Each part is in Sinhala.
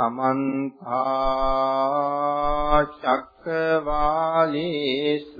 සමන්ත චක්කවාලේසු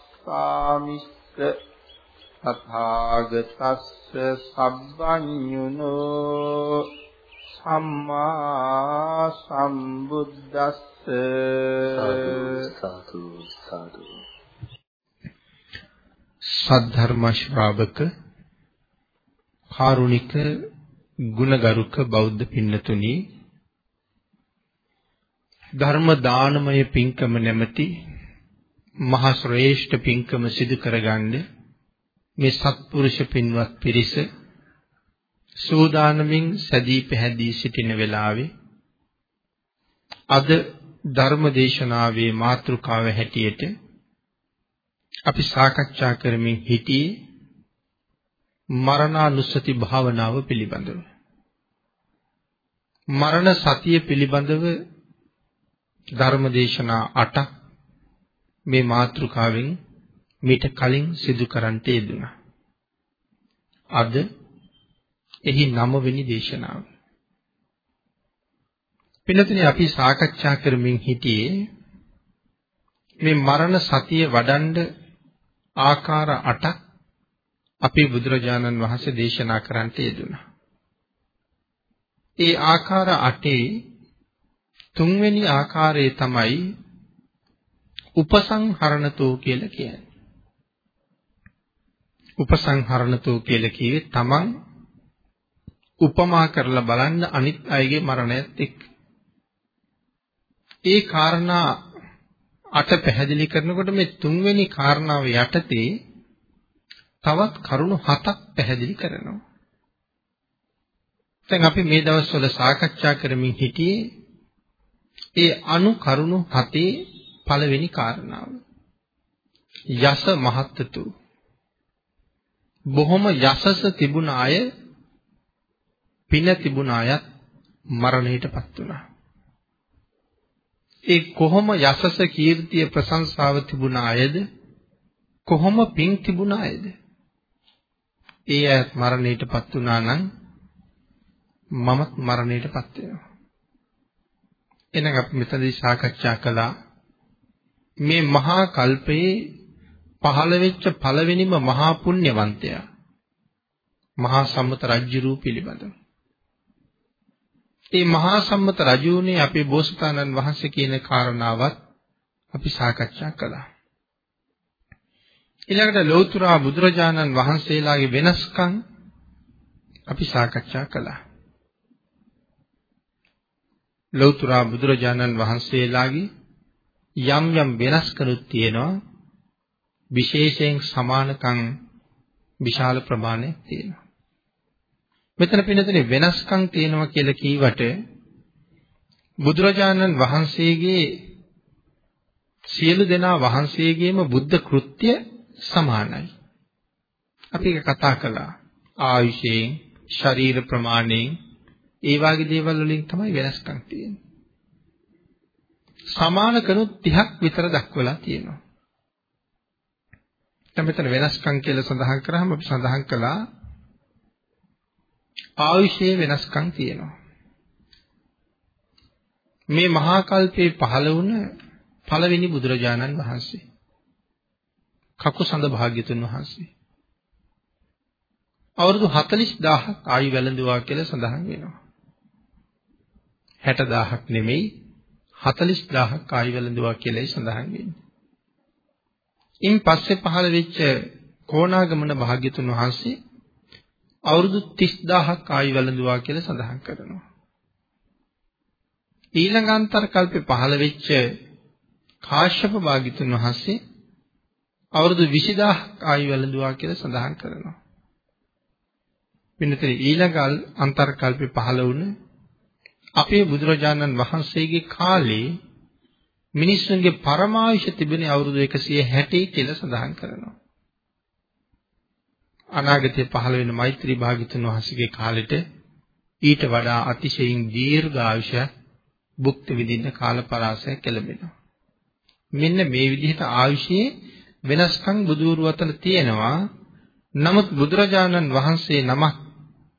ධම්මස්සාමිස්ස තථාගතස්ස සබ්බඤුනෝ සම්මා සම්බුද්දස්ස සාදු සාදු. සද්ධර්ම ශ්‍රාවක කාරුණික ගුණගරුක බෞද්ධ පින්නතුනි ධර්ම දානමය පින්කම නැමැති මහා ශ්‍රේෂ්ඨ පින්කම සිදු කරගන්න මේ සත්පුරුෂ පින්වත් පිරිස සූදානමින් සැදී පැහැදී සිටින වෙලාවේ අද ධර්ම දේශනාවේ මාතෘකාව හැටියට අපි සාකච්ඡා කරමින් හිටියේ මරණානුස්සති භාවනාව පිළිබඳව. මරණ සතිය පිළිබඳව ධර්ම දේශනා 8ක් මේ මාතෘකාවෙන් මීට කලින් සිදු කරන්නට යෙදුණා. අද එහි 9 වෙනි දේශනාව. පින්නතුනේ අපි සාකච්ඡා කරමින් හිටියේ මේ මරණ සතිය වඩන්ඩ ආකාර 8ක් අපේ බුදුරජාණන් වහන්සේ දේශනා කරන්නට යෙදුණා. ඒ ආකාර 8 තුන්වෙනි ආකාරය තමයි උපසංහරණතෝ කියලා කියන්නේ. උපසංහරණතෝ කියලා කියේ තමන් උපමා කරලා බලන්න අනිත් අයගේ මරණයත් එක්ක. ඒ කාරණා අට පැහැදිලි කරනකොට මේ තුන්වෙනි කාරණාව යටතේ තවත් කරුණු හතක් පැහැදිලි කරනවා. දැන් අපි මේ දවස්වල සාකච්ඡා කරමින් හිටියේ ඒ අනු කරුණු හතේ පළවෙනි කාරණාව. යස මහත්තු බොහොම යසස තිබුණ අය පින තිබුණ අයත් මරණයටපත් වුණා. ඒ කොහොම යසස කීර්තිය ප්‍රශංසාව තිබුණ අයද කොහොම පින් තිබුණ අයද ඒ අයත් මරණයටපත් වුණා නම් මමත් මරණයටපත් වෙනවා. එහෙනම් අපි මෙතනදී සාකච්ඡා කළා මේ මහා කල්පයේ පහළ වෙච්ච පළවෙනිම මහා පුණ්‍යවන්තයා මහා සම්මත රජුරු පිළිබඳව. ඒ මහා සම්මත රජුනේ අපේ බෝසතාණන් වහන්සේ කියන කාරණාවත් අපි සාකච්ඡා කළා. ඊළඟට ලෞතර බුදුරජාණන් වහන්සේලාගේ වෙනස්කම් අපි සාකච්ඡා කළා. ලෞතර බුදුරජාණන් වහන්සේලාගේ යම් යම් වෙනස්කනුත් තියෙනවා විශේෂයෙන් සමානකම් විශාල ප්‍රමාණයක් තියෙනවා. මෙතන පින්නතනේ වෙනස්කම් තියෙනවා කියලා කීවට බුදුරජාණන් වහන්සේගේ සියලු දෙනා වහන්සේගේම බුද්ධ කෘත්‍ය සමානයි. අපි ඒක කතා කළා. ආයුෂයෙන්, ශරීර ප්‍රමාණයෙන් ඒ වගේ දේවල් වලින් තමයි වෙනස්කම් තියෙන්නේ. සමාන කණු 30ක් විතර දක්වලා තියෙනවා. දැන් මෙතන වෙනස්කම් කියලා සඳහන් කරාම අපි සඳහන් කළා ආයුෂයේ වෙනස්කම් තියෙනවා. මේ මහා කල්පේ පහළ වුණ පළවෙනි බුදුරජාණන් වහන්සේ කකුසඳ භාග්‍යතුන් වහන්සේ අවුරුදු 40000ක් ආයු වැළඳුවා කියලා සඳහන් වෙනවා. 60000ක් නෙමෙයි 40000ක් ආයු වැළඳුවා කියලායි සඳහන් වෙන්නේ. ඉන් පස්සේ පහළ වෙච්ච කොණාගමන භාග්‍යතුන් වහන්සේ අවුරුදු 30000ක් ආයු වැළඳුවා කියලා සඳහන් කරනවා. ඊළඟ අන්තර කල්පේ පහළ වෙච්ච කාශ්‍යප භාග්‍යතුන් වහන්සේ අවුරුදු 20000ක් ආයු වැළඳුවා කියලා සඳහන් කරනවා. පින්නතේ ඊළඟ අන්තර කල්පේ පහළ වුණ අපේ බුදුරජාණන් වහන්සේගේ කාලේ මිනිස්සුන්ගේ පරමායුෂ තිබෙන අවුරුදු 160 කියලා සඳහන් කරනවා. අනාගතයේ පහළ වෙන මෛත්‍රී භාග්‍යතුන් වහන්සේගේ කාලෙට ඊට වඩා අතිශයින් දීර්ඝ ආයුෂ භුක්ති විඳින්න කාල පරාසයක් ලැබෙනවා. මෙන්න මේ විදිහට ආයුෂයේ වෙනස්කම් බුදුරු අතර තියෙනවා. නමුත් බුදුරජාණන් වහන්සේ නමක්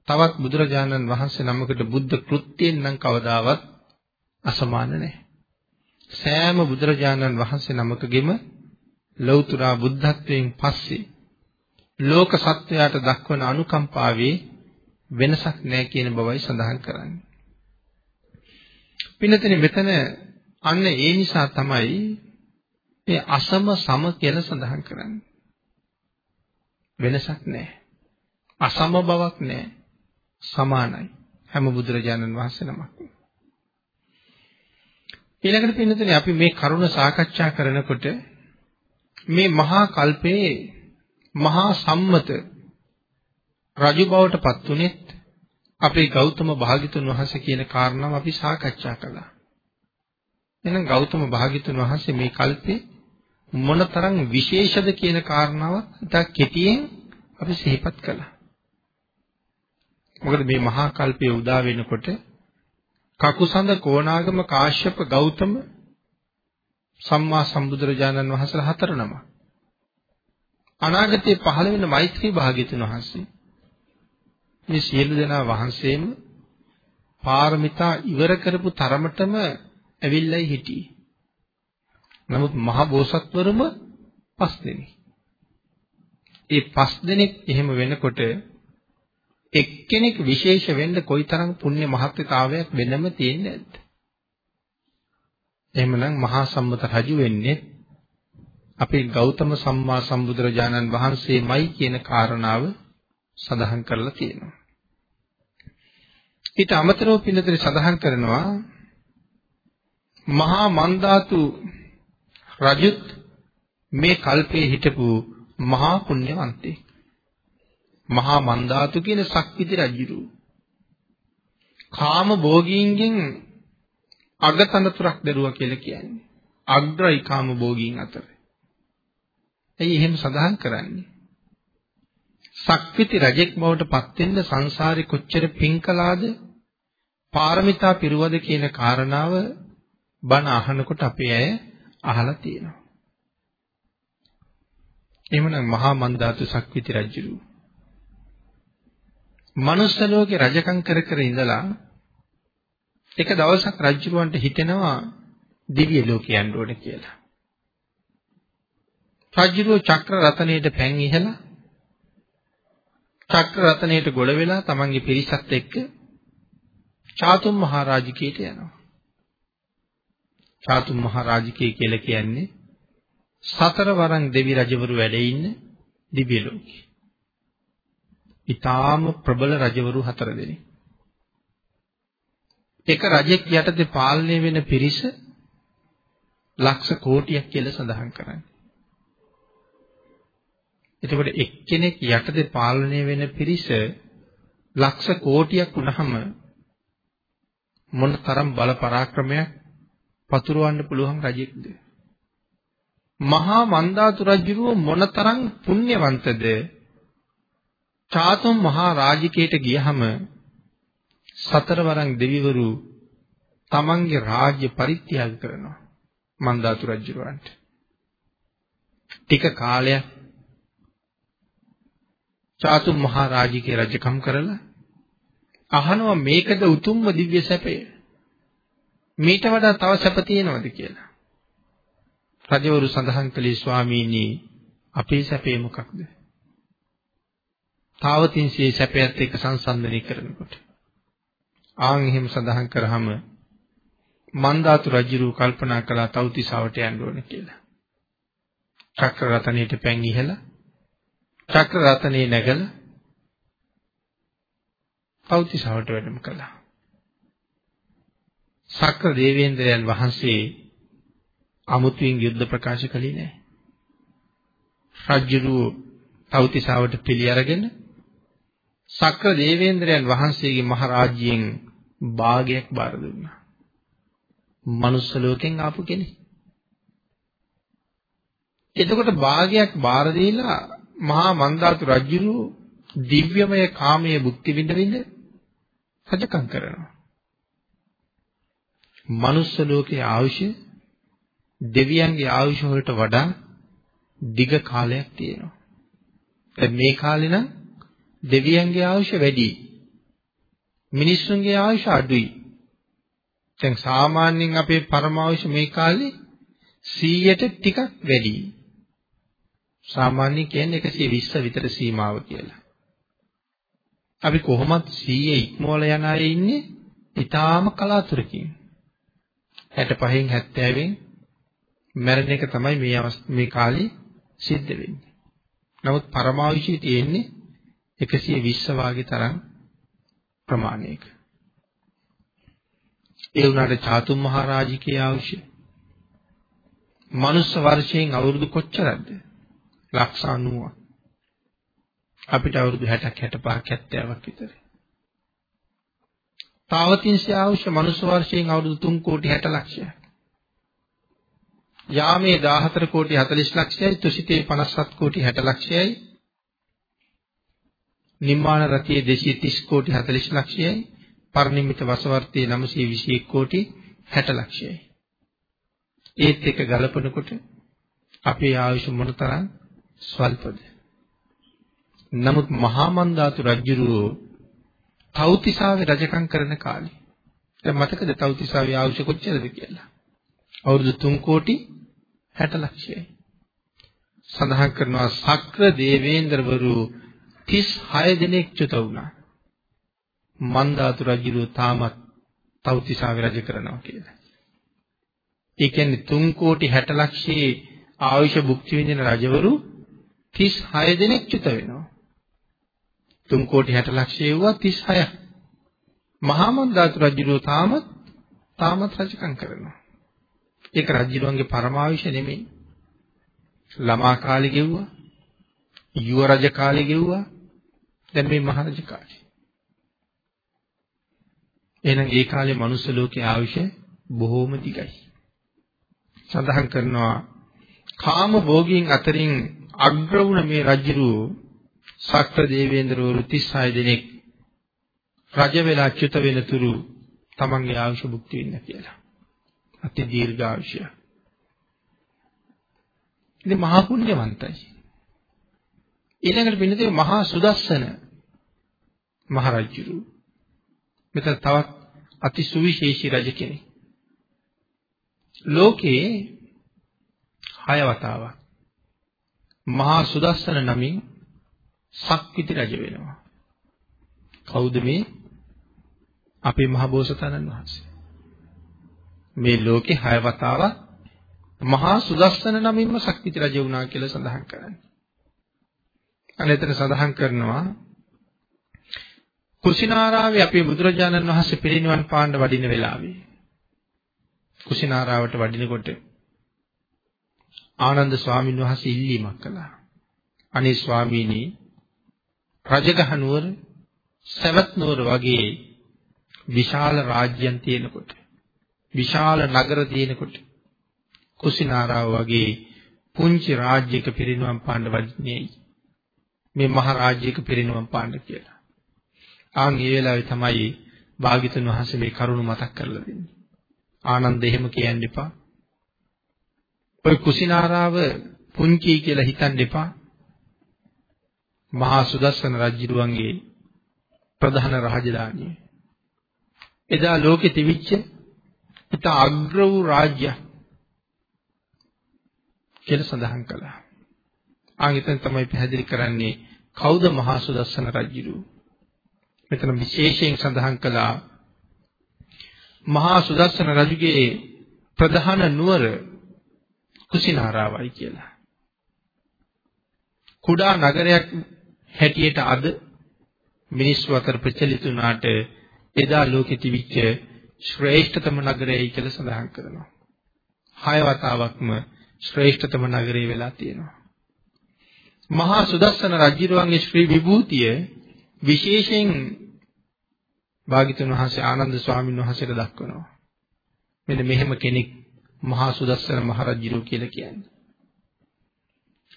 තවත් බුදුරජාණන් වහන්සේ නමකට බුද්ධ කෘත්‍යයෙන් නම් කවදාවත් අසමාන නැහැ. සෑම බුදුරජාණන් වහන්සේ නමකගෙම ලෞතර බුද්ධත්වයෙන් පස්සේ ලෝක සත්වයාට දක්වන අනුකම්පාවේ වෙනසක් නැහැ කියන බවයි සඳහන් කරන්නේ. පින්නතනේ මෙතන අන්න ඒ නිසා තමයි මේ අසම සම කියලා සඳහන් කරන්නේ. වෙනසක් නැහැ. අසම බවක් නැහැ. සමානයි. හැම බුදුරජාණන් වහන්සේ නමක්. ඊළඟට පින්නතනේ අපි මේ කරුණ සාකච්ඡා කරනකොට මේ මහා කල්පයේ මහා සම්මත රජු බවට පත් උනේත් අපේ ගෞතම භාග්‍යතුන් වහන්සේ කියන කාරණාව අපි සාකච්ඡා කළා. එහෙනම් ගෞතම භාග්‍යතුන් වහන්සේ මේ කල්පේ මොනතරම් විශේෂද කියන කාරණාව ඉතා කෙටියෙන් අපි සිහිපත් කළා. මොකද මේ මහා කල්පයේ උදා වෙනකොට කකුසඳ කොණාගම කාශ්‍යප ගෞතම සම්මා සම්බුදුරජාණන් වහන්සේලා හතර නම. අනාගතයේ පහළ වෙන මෛත්‍රී භාග්‍යතුන් වහන්සේ මේ සියලු දෙනා වහන්සේම පාරමිතා ඉවර කරපු තරමටම ඇවිල්ලායි හිටියේ. නමුත් මහ බෝසත්වරුම පස් දෙනෙක්. ඒ පස් දෙනෙක් එහෙම වෙනකොට එක්කෙනෙක් විශේෂ වෙන්න කොයිතරම් පුණ්‍ය මහත්කතාවයක් වෙනම තියෙන්නේ නැද්ද? එහෙමනම් මහා සම්මත රජු වෙන්නේ අපේ ගෞතම සම්මා සම්බුදුරජාණන් වහන්සේමයි කියන කාරණාව සඳහන් කරලා තියෙනවා. ඊට අමතරව පින්නතේ සඳහන් කරනවා මහා මන්දාතු රජුත් මේ කල්පයේ හිටපු මහා පුණ්‍යවන්තයෙක්. මහා මන්දාතු කියන ශක්තිති රජුරු. කාම භෝගීන්ගෙන් අගතනතුරක් දරුවා කියලා කියන්නේ. අග්‍රයි කාම භෝගීන් අතර. ඇයි එහෙම සඳහන් කරන්නේ? සක්විති රජෙක් බවට පත් වෙන්න සංසාරේ කොච්චර පින් කළාද? පාරමිතා පිරුවද කියන කාරණාව බණ අහනකොට අපේ අය අහලා තියෙනවා. එහෙමනම් මහා මන්දාතු සක්විති රජුරු. මනුස්ස ලෝකේ රජකම් කර කර ඉඳලා එක දවසක් රජුරවන්ට හිතෙනවා දිව්‍ය ලෝකේ යන්න ඕනේ කියලා. රජුරෝ චක්‍ර රතනයේට පැන් ඉහලා චක්‍ර රතනයේට ගොඩ වෙලා තමන්ගේ පිරිසත් එක්ක චාතුම් මහරජිකේට යනවා. චාතුම් මහරජිකේ කියලා කියන්නේ සතර වරන් දෙවි රජවරු වැඩ ඉන්න දිව්‍ය ලෝකේ. ඊටාම ප්‍රබල රජවරු හතර දෙනෙක්. එක රජෙක් යටතේ පාලනය වෙන පිරිස ලක්ෂ කෝටියක් කියලා සඳහන් කරන්නේ. එතකොට එක්කෙනෙක් යටතේ පාලනය වෙන පිරිස ලක්ෂ කෝටියක් වුණාම මොන තරම් බල පරාක්‍රමයක් පතුරවන්න පුළුවන් රජෙක්ද? මහා මන්දාතු රජුව මොනතරම් පුණ්‍යවන්තද? චාතුම් මහා රාජිකයට ගියහම සතරවරන් දෙවිවරු තමන්ගේ රාජ්‍ය පරිත්‍යාග කරනවා මන්දාතු රජුරවන්ට. ටික කාලයක් චාතුම් මහා රාජිකේ රජකම් කරලා අහනවා මේකද උතුම්ම දිව්‍ය සැපය. මීට වඩා තව සැප තියෙනවද කියලා. රජවරු සඳහන් කළේ ස්වාමීනි අපේ සැපේ මොකක්ද? තාවතින්සේ සැපයත් එක්ක සංසන්දනය කරනකොට ආන් එහෙම සඳහන් කරාම මන්දාතු රජුරු කල්පනා කළා තවතිසාවට යන්න ඕන කියලා. චක්‍ර රතනයේට පැන් ඉහලා චක්‍ර රතනේ නැගලා තවතිසාවට වැඩම කළා. සක්‍ර දේවේන්ද්‍රයන් වහන්සේ අමුතුවෙන් යුද්ධ ප්‍රකාශ කළේ නැහැ. රජුරු තවතිසාවට පිළි අරගෙන සක්‍ර දේවේන්ද්‍රයන් වහන්සේගේ මහරජයෙන් භාගයක් බාර දුන්නා. මනුස්ස ලෝකෙන් ආපු කෙනෙක්. එතකොට භාගයක් බාර දීලා මහා මන්දාතු රජුරු දිව්‍යමය කාමයේ භුක්ති විඳ විඳ රජකම් කරනවා. මනුස්ස ලෝකයේ ආයුෂ දෙවියන්ගේ ආයුෂ වලට වඩා දිග කාලයක් තියෙනවා. දැන් මේ කාලේ නම් දෙවියන්ගේ ආයුෂ වැඩි. මිනිස්සුන්ගේ ආයුෂ අඩුයි. දැන් සාමාන්‍යයෙන් අපේ පරමාවුෂ මේ කාලේ 100ට ටිකක් වැඩි. සාමාන්‍ය කියන්නේ 120 විතර සීමාව කියලා. අපි කොහොමත් 100 ඉක්මවල යන අය ඉන්නේ ඊටාම කලාතුරකින්. 65න් 70න් මැරෙන එක තමයි මේ මේ කාලේ සිද්ධ වෙන්නේ. නමුත් පරමාවුෂය තියෙන්නේ 120 වාගේ තරම් ප්‍රමාණයක. ඒ වුණාට චාතුම් මහරජිකේ අවශ්‍ය. මනුස්ස වර්ෂයෙන් අවුරුදු කොච්චරද? ලක්ෂ 90ක්. අපිට අවුරුදු 60ක් 65ක් 70ක් විතර. තාවතින්සේ අවශ්‍ය මනුස්ස වර්ෂයෙන් අවුරුදු 3 කෝටි 60 ලක්ෂයක්. යාමේ 14 කෝටි 40 ලක්ෂයයි තුසිතේ 57 කෝටි 60 ලක්ෂයයි නිම්මාන රතියේ 230 කෝටි 40 ලක්ෂයයි. පරිනිම්මිත වසවර්තියේ 921 කෝටි 60 ලක්ෂයයි. ඒත් එක ගලපනකොට අපේ ආයුෂ මොනතරම් ස්වල්පද? නමුත් මහා මන්දාතු රජුරෝ තව්තිසාවේ රජකම් කරන කාලේ. දැන් මතකද තව්තිසාවේ ආයුෂ කොච්චරද කියලා? අවුරුදු 3 කෝටි 60 ලක්ෂයයි. සඳහන් කරනවා සක්‍ර දේවේන්ද්‍රවරු 36 දෙනෙක් චුත වුණා. මන්දාතු රජුරු තාමත් තව්තිසාවේ රජ කරනවා කියලා. ඒ කියන්නේ 3 කෝටි 60 ලක්ෂයේ ආයුෂ භුක්ති විඳින රජවරු 36 දෙනෙක් චුත වෙනවා. 3 කෝටි 60 ලක්ෂයේ වුණා 36ක්. මහා මන්දාතු රජුරු තාමත් තාමත් රජකම් කරනවා. ඒක රජුරුවන්ගේ පරමාවිෂ නෙමෙයි. ළමා කාලේ ගෙව්වා. යුව රජ කාලේ ගෙව්වා. දැන් මේ මහරජ කාලේ. එහෙනම් ඒ කාලේ මනුස්ස ලෝකයේ ආයුෂ බොහෝම දිගයි. සඳහන් කරනවා කාම භෝගීන් අතරින් අග්‍ර වුණ මේ රජුරු සක්‍ර දේවේන්ද්‍රවරු 36 දෙනෙක් රජ වෙලා චුත වෙනතුරු තමන්ගේ ආයුෂ භුක්ති විඳ කියලා. අති දීර්ඝ ආයුෂය. ඉතින් මහා පුණ්‍යවන්තයි. ඊළඟට පින්නතේ මහා සුදස්සන මහරජුරු. මෙතන තවත් අති සුවිශේෂී රජ කෙනෙක්. ලෝකේ හය වතාවක් මහා සුදස්සන නමින් සක්විති රජ වෙනවා. කවුද මේ? අපේ මහ බෝසතාණන් වහන්සේ. මේ ලෝකේ හය වතාවක් මහා සුදස්සන නමින්ම සක්විති රජ වුණා කියලා සඳහන් කරන්නේ. අනේතර සඳහන් කරනවා කුසිනාරාවේ අපේ බුදුරජාණන් වහන්සේ පිරිනිවන් පාන්න වඩින වෙලාවේ කුසිනාරාවට වඩිනකොට ආනන්ද ස්වාමීන් වහන්සේ ඉල්ලීමක් කළා. අනේ ස්වාමීනි රජගහ නුවර සවැත් නුවර වගේ විශාල රාජ්‍යයන් තියෙනකොට විශාල නගර තියෙනකොට කුසිනාරාව වගේ පුංචි රාජ්‍යයක පිරිනුවම් පාන්න වදින්නේ මේ මහ රාජ්‍යයක පිරිනුවම් පාන්න කියලා. ආන් ඒ වෙලාවේ තමයි භාග්‍යතුන් වහන්සේ මේ කරුණ මතක් කරලා දෙන්නේ. ආනන්ද එහෙම කියන්න එපා. ඔය කුසිනාරාව පුංචි කියලා හිතන්න එපා. මහා සුදස්සන රජුරුවන්ගේ ප්‍රධාන රාජධානිය. එදා ලෝකෙ තිබිච්ච ඉත අග්‍ර වූ රාජ්‍යයක් කියලා සඳහන් කළා. ආගෙතෙන් තමයි පැහැදිලි කරන්නේ කවුද මහා සුදස්සන රජුරු. මෙතන විශේෂයෙන් සඳහන් කළා මහා සුදස්සන රජුගේ ප්‍රධාන නුවර කුසිනාරාවයි කියලා. කුඩා නගරයක් හැටියට අද මිනිස්සු අතර ප්‍රචලිත වුණාට එදා ලෝකෙ තිබිච්ච ශ්‍රේෂ්ඨතම නගරයයි කියලා සඳහන් කරනවා. හය වතාවක්ම ශ්‍රේෂ්ඨතම නගරය වෙලා තියෙනවා. මහා සුදස්සන රජුරුවන්ගේ ශ්‍රී විභූතිය විශේෂයෙන් භාග්‍යතුන් වහන්සේ ආනන්ද ස්වාමීන් වහන්සේට දක්වනවා. මෙන්න මෙහෙම කෙනෙක් මහා සුදස්සන මහරජුරු කියලා කියන්නේ.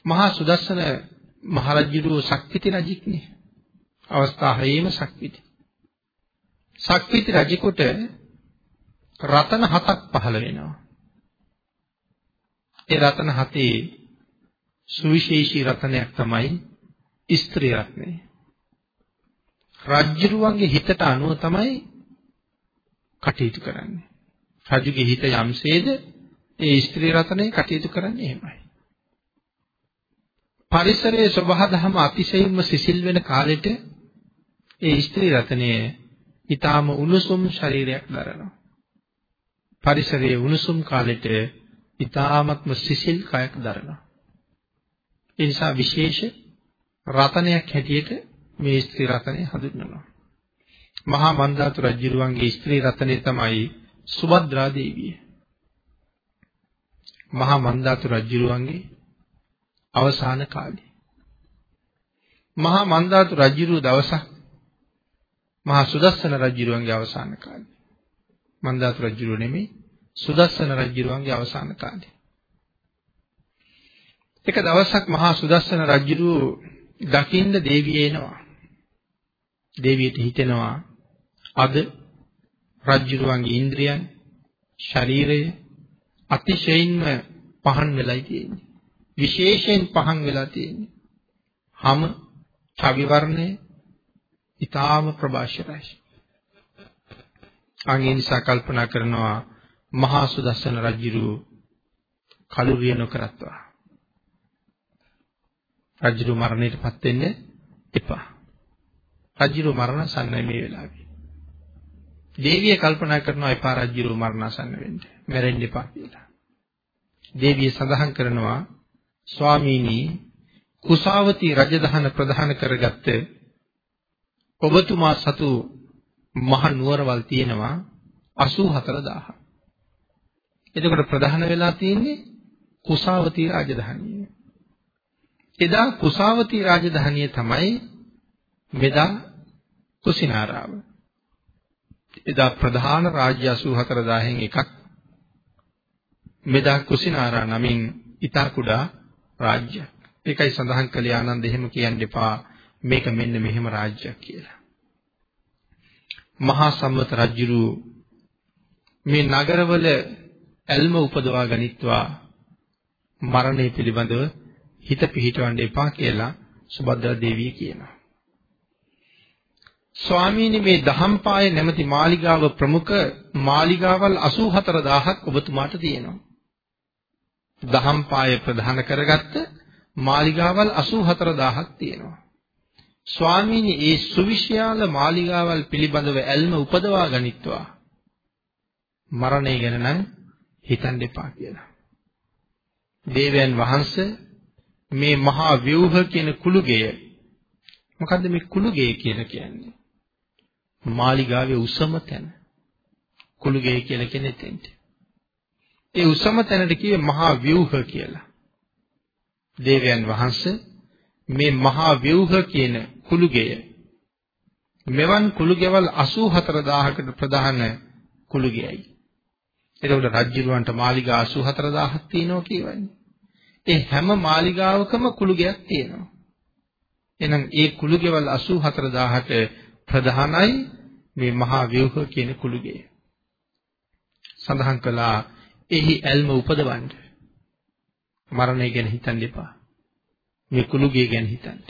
මහා සුදස්සන මහරජුරු ශක්තිති රජෙක්නේ. අවස්ථා හයේම ශක්තිති. ශක්තිති රජෙකුට රතන හතක් පහළ වෙනවා. ඒ රතන හතේ සුවිශේෂී රතනයක් තමයි ස්ත්‍රී රත්නය. රජ්ජුරුවන්ගේ හිතට අනුව තමයි කටයුතු කරන්නේ. රජුගේ හිත යම්සේද ඒ ස්ත්‍රී රතනේ කටයුතු කරන්නේ එහෙමයි. පරිසරයේ සබහා දහම අතිශයින්ම සිසිල් වෙන කාලෙට ඒ ස්ත්‍රී රතනයේ ඊටාම උණුසුම් ශරීරයක් දරනවා. පරිසරයේ උණුසුම් කාලෙට ඊටාමත්ම සිසිල් කයක් දරනවා. ඒ නිසා විශේෂ රතනයක් හැටියට මේ ස්ත්‍රී රතනය හඳුන්වනවා. මහා මන්දාතු රජුරුවන්ගේ ස්ත්‍රී රතනය තමයි සුභද්‍රා දේවිය. මහා මන්දාතු රජුරුවන්ගේ අවසාන කාලේ. මහා මන්දාතු රජුරුව දවසක් මහා සුදස්සන රජුරුවන්ගේ අවසාන කාලේ. මන්දාතු රජුරුව නෙමෙයි සුදස්සන රජුරුවන්ගේ අවසාන කාලේ. එක දවසක් මහා සුදස්සන රජුරුව දකින්න දේවිය එනවා. දේවියට හිතෙනවා අද රජුරුවන්ගේ ඉන්ද්‍රියන් ශරීරය අතිශයින්ම පහන් වෙලයි තියෙන්නේ. විශේෂයෙන් පහන් වෙලා තියෙන්නේ. හම ඡවි වර්ණය ඊටාම ප්‍රභාෂරයි. අංගේ නිසා කල්පනා කරනවා මහා සුදස්සන රජුරු කලුරිය නොකරත්වා. රජුරු මරණයටපත් වෙන්න එපා. රජුරු මරණසන්නයි මේ වෙලාවේ. දේවිය කල්පනා කරනවා එපා රජුරු මරණසන්න වෙන්න. මැරෙන්න එපා කියලා. දේවිය සඳහන් කරනවා ස්වාමීනි කුසාවති රජදහන ප්‍රධාන කරගත්ත ඔබතුමා සතු මහ නුවරවල් තියෙනවා 84000. එතකොට ප්‍රධාන වෙලා තියෙන්නේ කුසාවති රාජධානිය. එදා කුසාවති රාජධානිය තමයි මෙදා කුසිනාරාව. එදා ප්‍රධාන රාජ්‍ය 84000න් එකක් මෙදා කුසිනාරා නමින් ඊතා කුඩා රාජ්‍යයක්. ඒකයි සඳහන් කළේ ආනන්ද එහෙම කියන්න එපා මේක මෙන්න මෙහෙම රාජ්‍යයක් කියලා. මහා සම්මත රජුරු මේ නගරවල ඇල්ම උපදවා ගනිත්වා මරණය පිළිබඳව හිත පිහිටවන්න එපා කියලා සුබද්දා දේවිය කියනවා. ස්වාමීනි මේ දහම්පාය නැමැති මාලිගාව ප්‍රමුඛ මාලිගාවල් 84000ක් ඔබතුමාට තියෙනවා. දහම්පාය ප්‍රධාන කරගත්ත මාලිගාවල් 84000ක් තියෙනවා. ස්වාමීනි ඒ සුවිශාල මාලිගාවල් පිළිබඳව ඇල්ම උපදවා ගනිත්වා. මරණය ගැන නම් හිතන්න එපා කියලා. දේවයන් වහන්සේ මේ මහා ව්‍යුහ කියන කුළුගය මොකද්ද මේ කුළුගය කියලා කියන්නේ? මාලිගාවේ උසම තැන. කුළුගය කියලා කියන්නේ එතෙන්ට. ඒ උසම තැනට කියේ මහා ව්‍යුහ කියලා. දේවයන් වහන්සේ මේ මහා ව්‍යුහ කියන කුළුගය මෙවන් කුළුගෙවල් 84000කට ප්‍රධාන කුළුගයයි. එතකොට රජ්ජුරුවන්ට මාලිගා 84000ක් තියෙනවා කියවන්නේ. ඒ හැම මාලිගාවකම කුළුගයක් තියෙනවා. එහෙනම් ඒ කුළුගෙවල් 84000ට ප්‍රධානයි මේ මහා ව්‍යුහ කියන කුළුගය. සඳහන් කළා එහි ඇල්ම උපදවන්න. මරණය ගැන හිතන්න එපා. මේ කුළුගය ගැන හිතන්න.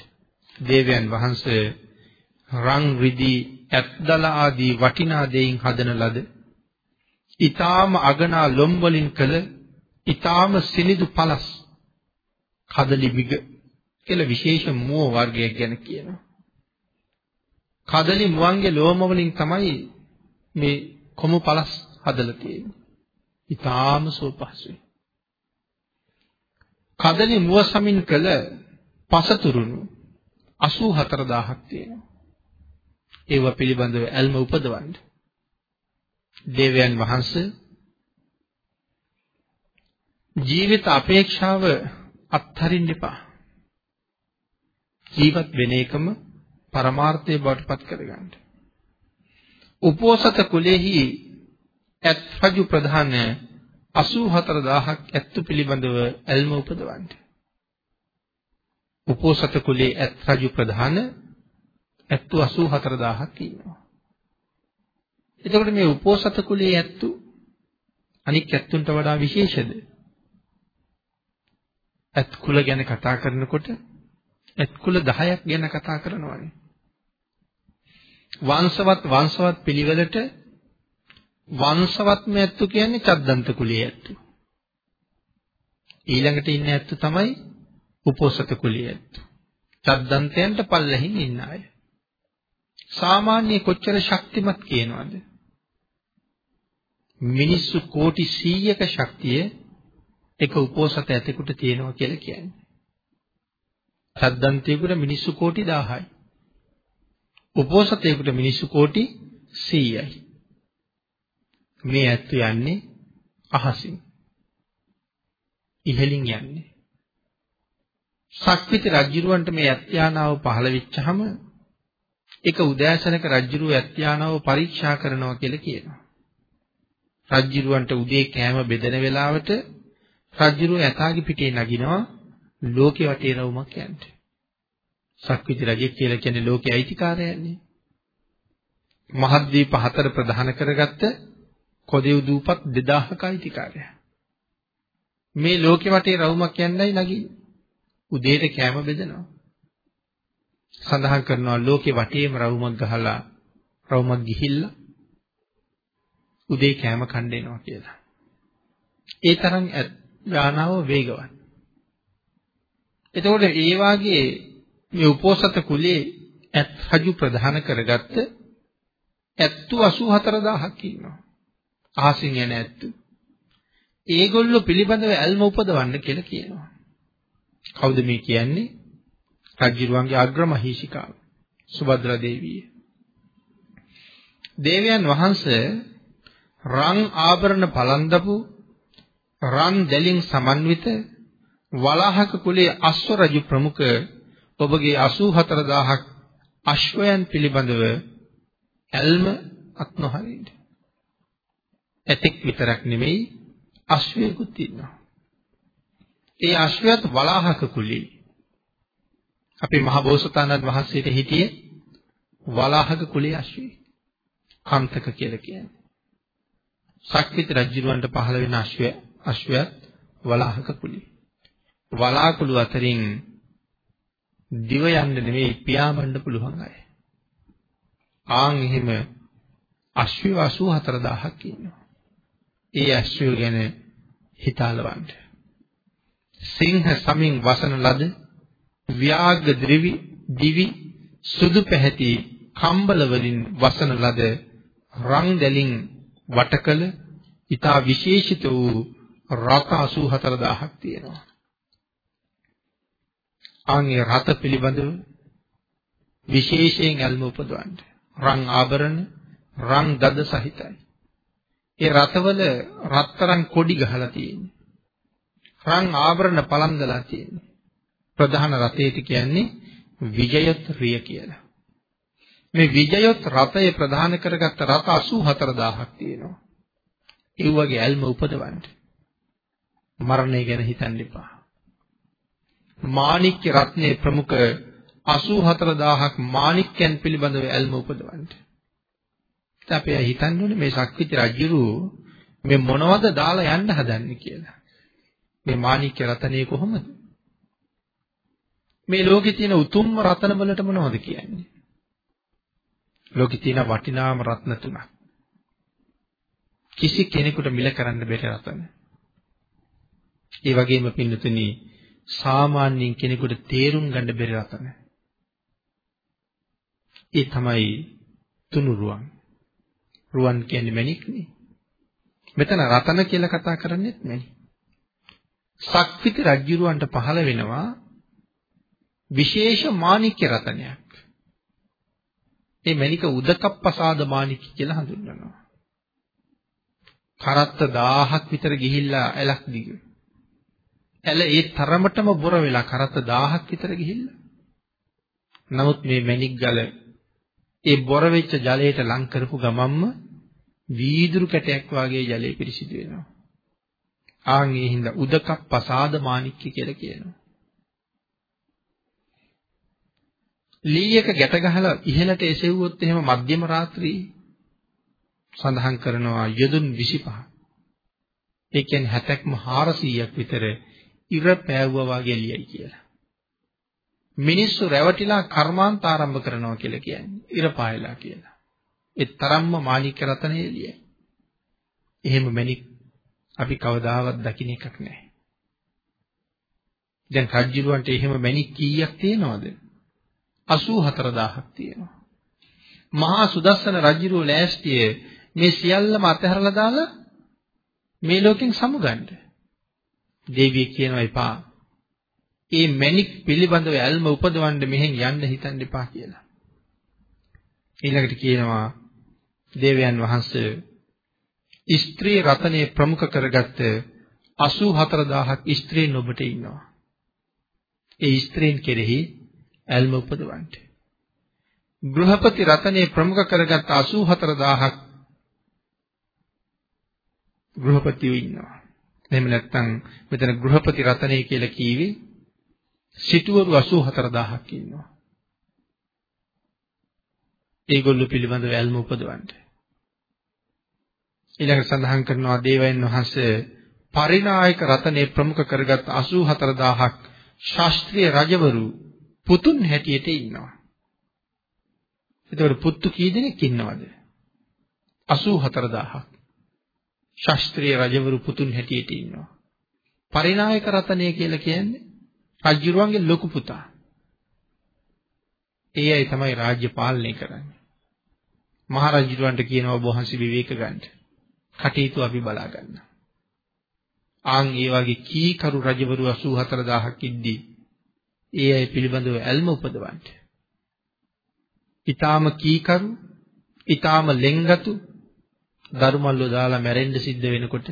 දේවයන් වහන්සේ රන් රිදී ඇත්දල ආදී වටිනා දෙයින් හදන ලද ඊ타ම අගනා ලොම් වලින් කළ ඊ타ම සිනිදු පළස් කදලි මිග කියලා විශේෂ මුව වර්ගයක් ගැන කියනවා. කදලි මුවන්ගේ ලෝම වලින් තමයි මේ කොමු පළස් හදලා තියෙන්නේ. ඊටාම සෝපහසුයි. කදලි මුව සමින් කළ පසතුරුණු 84000ක් තියෙනවා. ඒව පිළිබඳව ඇල්ම උපදවන්න. දේවයන් වහන්සේ ජීවිත අපේක්ෂාව අත්හරින්න එපා. ජීවත් වෙන එකම පරමාර්ථය බවට පත් කරගන්න. උපෝසත කුලෙහි ඇත් රජු ප්‍රධාන 84000ක් ඇත්තු පිළිබඳව ඇල්ම උපදවන්න. උපෝසත කුලේ ඇත් රජු ප්‍රධාන ඇත්තු 84000ක් ඉන්නවා. එතකොට මේ උපෝසත කුලේ ඇත්තු අනික් ඇත්තුන්ට වඩා විශේෂද? ඇත් කුල ගැන කතා කරනකොට ඇත් කුල 10ක් ගැන කතා කරනවානේ. වංශවත් වංශවත් පිළිවෙලට වංශවත්ම ඇත්තු කියන්නේ චද්දන්ත කුලයේ ඇත්තු. ඊළඟට ඉන්න ඇත්තු තමයි උපෝසත කුලයේ ඇත්තු. චද්දන්තයන්ට පල්ලෙහින් ඉන්න අය. සාමාන්‍ය කොච්චර ශක්තිමත් කියනවද? මිනිස්සු කෝටි 100ක ශක්තිය එක උපෝසත ඇතෙකුට තියෙනවා කියලා කියන්නේ. සද්දන්තයෙකුට මිනිස්සු කෝටි 1000යි. උපෝසතයෙකුට මිනිස්සු කෝටි 100යි. මේ ඇත්තු යන්නේ අහසින්. ඉහළින් යන්නේ. සක්විති රජුරවන්ට මේ ඇත්‍යානාව පහළ වෙච්චහම එක උදෑසනක රජුරුව ඇත්‍යානාව පරීක්ෂා කරනවා කියලා කියනවා. රජුරවන්ට උදේ කෑම බෙදෙන වෙලාවට රජුරුව ඇතාගේ පිටේ නගිනවා ලෝකේ වටේ රවුමක් යන්න. සක්විති රජෙක් කියලා කියන්නේ ලෝකේ අයිතිකාරයන්නේ. මහද්වීප හතර ප්‍රධාන කරගත්ත කොදෙව් දූපත් 2000ක අයිතිකාරයා. මේ ලෝකේ වටේ රවුමක් යන්නයි නගින්නේ. උදේට කෑම බෙදනවා. සඳහන් කරනවා ලෝකේ වටේම රවුමක් ගහලා රවුමක් ගිහිල්ලා උදේ කෑම කන්න එනවා කියලා. ඒ තරම් යානාව වේගවත්. එතකොට ඒ වාගේ මේ උපෝසත කුලේ ඇත් රජු ප්‍රධාන කරගත්ත ඇත්තු 84000ක් ඉන්නවා. අහසින් යන ඇත්තු. ඒගොල්ලෝ පිළිබඳව ඇල්ම උපදවන්න කියලා කියනවා. කවුද මේ කියන්නේ? රජුරුවන්ගේ අග්‍රමහීෂිකාව සුභද්‍රා දේවිය. දේවයන් වහන්සේ රන් ආභරණ පලන්දපු රන් දෙලින් සමන්විත වලාහක කුලයේ අශ්ව රජු ප්‍රමුඛ ඔබගේ 84000ක් අශ්වයන් පිළිබඳව ඇල්ම අත් නොහරින්න. ඇතෙක් විතරක් නෙමෙයි අශ්වයෙකුත් ඉන්නවා. ඒ අශ්වයත් වලාහක කුලී. අපේ මහ බෝසතාණන් වහන්සේට හිටියේ වලාහක කුලයේ අශ්වයෙක්. කන්තක කියලා කියන්නේ. ශක්තිත රජුවන්ට පහළ වෙන අශ්වය අශ්වයත් වලාහක කුලී. වලාකුළු අතරින් දිව යන්න නෙමෙයි පියාඹන්න පුළුවන් අය. ආන් එහෙම අශ්වය 84000ක් ඉන්නවා. ඒ අශ්වය ගැන හිතාලවන්න. සිංහ සමින් වසන ලද ව්‍යාග්ග ද්‍රිවි දිවි සුදු පැහැති කම්බල වලින් වසන ලද රන් දැලින් වටකල ඊතා විශේෂිත වූ රත 84000ක් තියෙනවා. ආන්ගේ රත පිළිබඳව විශේෂයෙන් ඇල්ම උපදවන්න. රන් ආභරණ, රන් දද සහිතයි. ඒ රතවල රත්තරන් කොඩි ගහලා තියෙන්නේ. රන් ආභරණ පළඳලා තියෙන්නේ. ප්‍රධාන රතේට කියන්නේ විජයත් රිය කියලා. මේ විජයොත් රතය ප්‍රධාන කරගත්ත රත 84000ක් තියෙනවා. ඒ වගේ ඇල්ම උපදවන්න. මරණය ගැන හිතන්න එපා. මාණික්‍ය රත්නයේ ප්‍රමුඛ 84000ක් මාණික්යන් පිළිබඳව ඇල්ම උපදවන්න. අපි හිතන්න ඕනේ මේ ශක්විති රජුරු මේ මොනවද දාලා යන්න හදන්නේ කියලා. මේ මාණික්‍ය රතනේ කොහොමද? මේ ලෝකේ තියෙන උතුම්ම රතන වලට මොනවද කියන්නේ? ලෝකේ තියෙන වටිනාම රත්න තුනක්. කිසි කෙනෙකුට මිල කරන්න බැරි රතන. ඒ වගේම පින්නතුනි සාමාන්‍යයෙන් කෙනෙකුට තේරුම් ගන්න බැරි රතන. ඒ තමයි තුනුරුවන්. රුවන් කියන්නේ මණික්නේ. මෙතන රතන කියලා කතා කරන්නේත් මණික්. ශක්තික රජ්ජුරුවන්ට පහළ වෙනවා විශේෂ මාණික්‍ය රතනයක්. ඒ මණික උදකප්පසාද මාණික්‍ය කියලා හඳුන්වනවා. කරත්ත 1000ක් විතර ගිහිල්ලා ඇලක් දිග. ඇල ඒ තරමටම බොර වෙලා කරත්ත 1000ක් විතර ගිහිල්ලා. නමුත් මේ මණික් ගල ඒ බොර වෙච්ච ජලයට ලං කරපු ගමම්ම වීදුරු කැටයක් වාගේ ජලය පිරිසිදු වෙනවා. ආන් ඒ හින්දා උදක පසාද මාණික්‍ය කියලා කියනවා. ලීයක ගැට ගහලා ඉහළට එසෙව්වොත් එහෙම මධ්‍යම රාත්‍රී සඳහන් කරනවා යදුන් 25. ඒ කියන්නේ 70ක්ම 400ක් විතර ඉර පෑවුවා වගේ එළියයි කියලා. මිනිස්සු රැවටිලා කර්මාන්ත ආරම්භ කරනවා කියලා කියන්නේ ඉර පායලා කියලා. ඒ තරම්ම මාණික රතන එළියයි. එහෙම මැණික් අපි කවදාවත් දකින්න එකක් නැහැ. දැන් රජ්ජුරුවන්ට එහෙම මැණික් කීයක් තියෙනවද? 84000ක් තියෙනවා. මහා සුදස්සන රජුරෝ ලෑස්තියේ මේ සියල්ලම අතහැරලා දාලා මේ ලෝකෙන් සමුගන්න. දේවිය කියනවා එපා. ඒ මැණික් පිළිබඳව ඇල්ම උපදවන්න මෙහෙන් යන්න හිතන්න එපා කියලා. ඊළඟට කියනවා දේවයන් වහන්සේ ස්ත්‍රී රතනේ ප්‍රමුඛ කරගත්ත 84000ක් ස්ත්‍රීන් ඔබට ඉන්නවා. ඒ ස්ත්‍රීන් කෙරෙහි ඇල්ම උපදවන්න. ගෘහපති රතනේ ප්‍රමුඛ කරගත් 84000ක් ගෘහපතියෝ ඉන්නවා. එහෙම නැත්නම් මෙතන ගෘහපති රතනේ කියලා කීවේ සිටුවරු 84000ක් ඉන්නවා. ඒගොල්ලෝ පිළිබඳව ඇල්ම උපදවන්න. ඊළඟට සඳහන් කරනවා දේවයන් වහන්සේ පරිනායක රතනේ ප්‍රමුඛ කරගත් 84000ක් ශාස්ත්‍රීය රජවරු පුතුන් හැටියට ඉන්නවා. එතකොට පුත්තු කී දෙනෙක් ඉන්නවද? 84000ක්. ශාස්ත්‍රීය රජවරු පුතුන් හැටියට ඉන්නවා. පරිනායක රතනය කියලා කියන්නේ රජුරුවන්ගේ ලොකු පුතා. ඒ අය තමයි රාජ්‍ය පාලනය කරන්නේ. මහරජුරුවන්ට කියනවා ඔබ වහන්සේ විවේක ගන්න. කටයුතු අපි බලා ගන්න. ආන් ඒ වගේ කීකරු රජවරු 84000ක් ඉද්දී ඒ අය පිළිබඳව ඇල්ම උපදවන්න. ඊටාම කීකරු, ඊටාම ලෙන්ගතු ධර්මල්ලෝ දාලා මැරෙන්න සිද්ධ වෙනකොට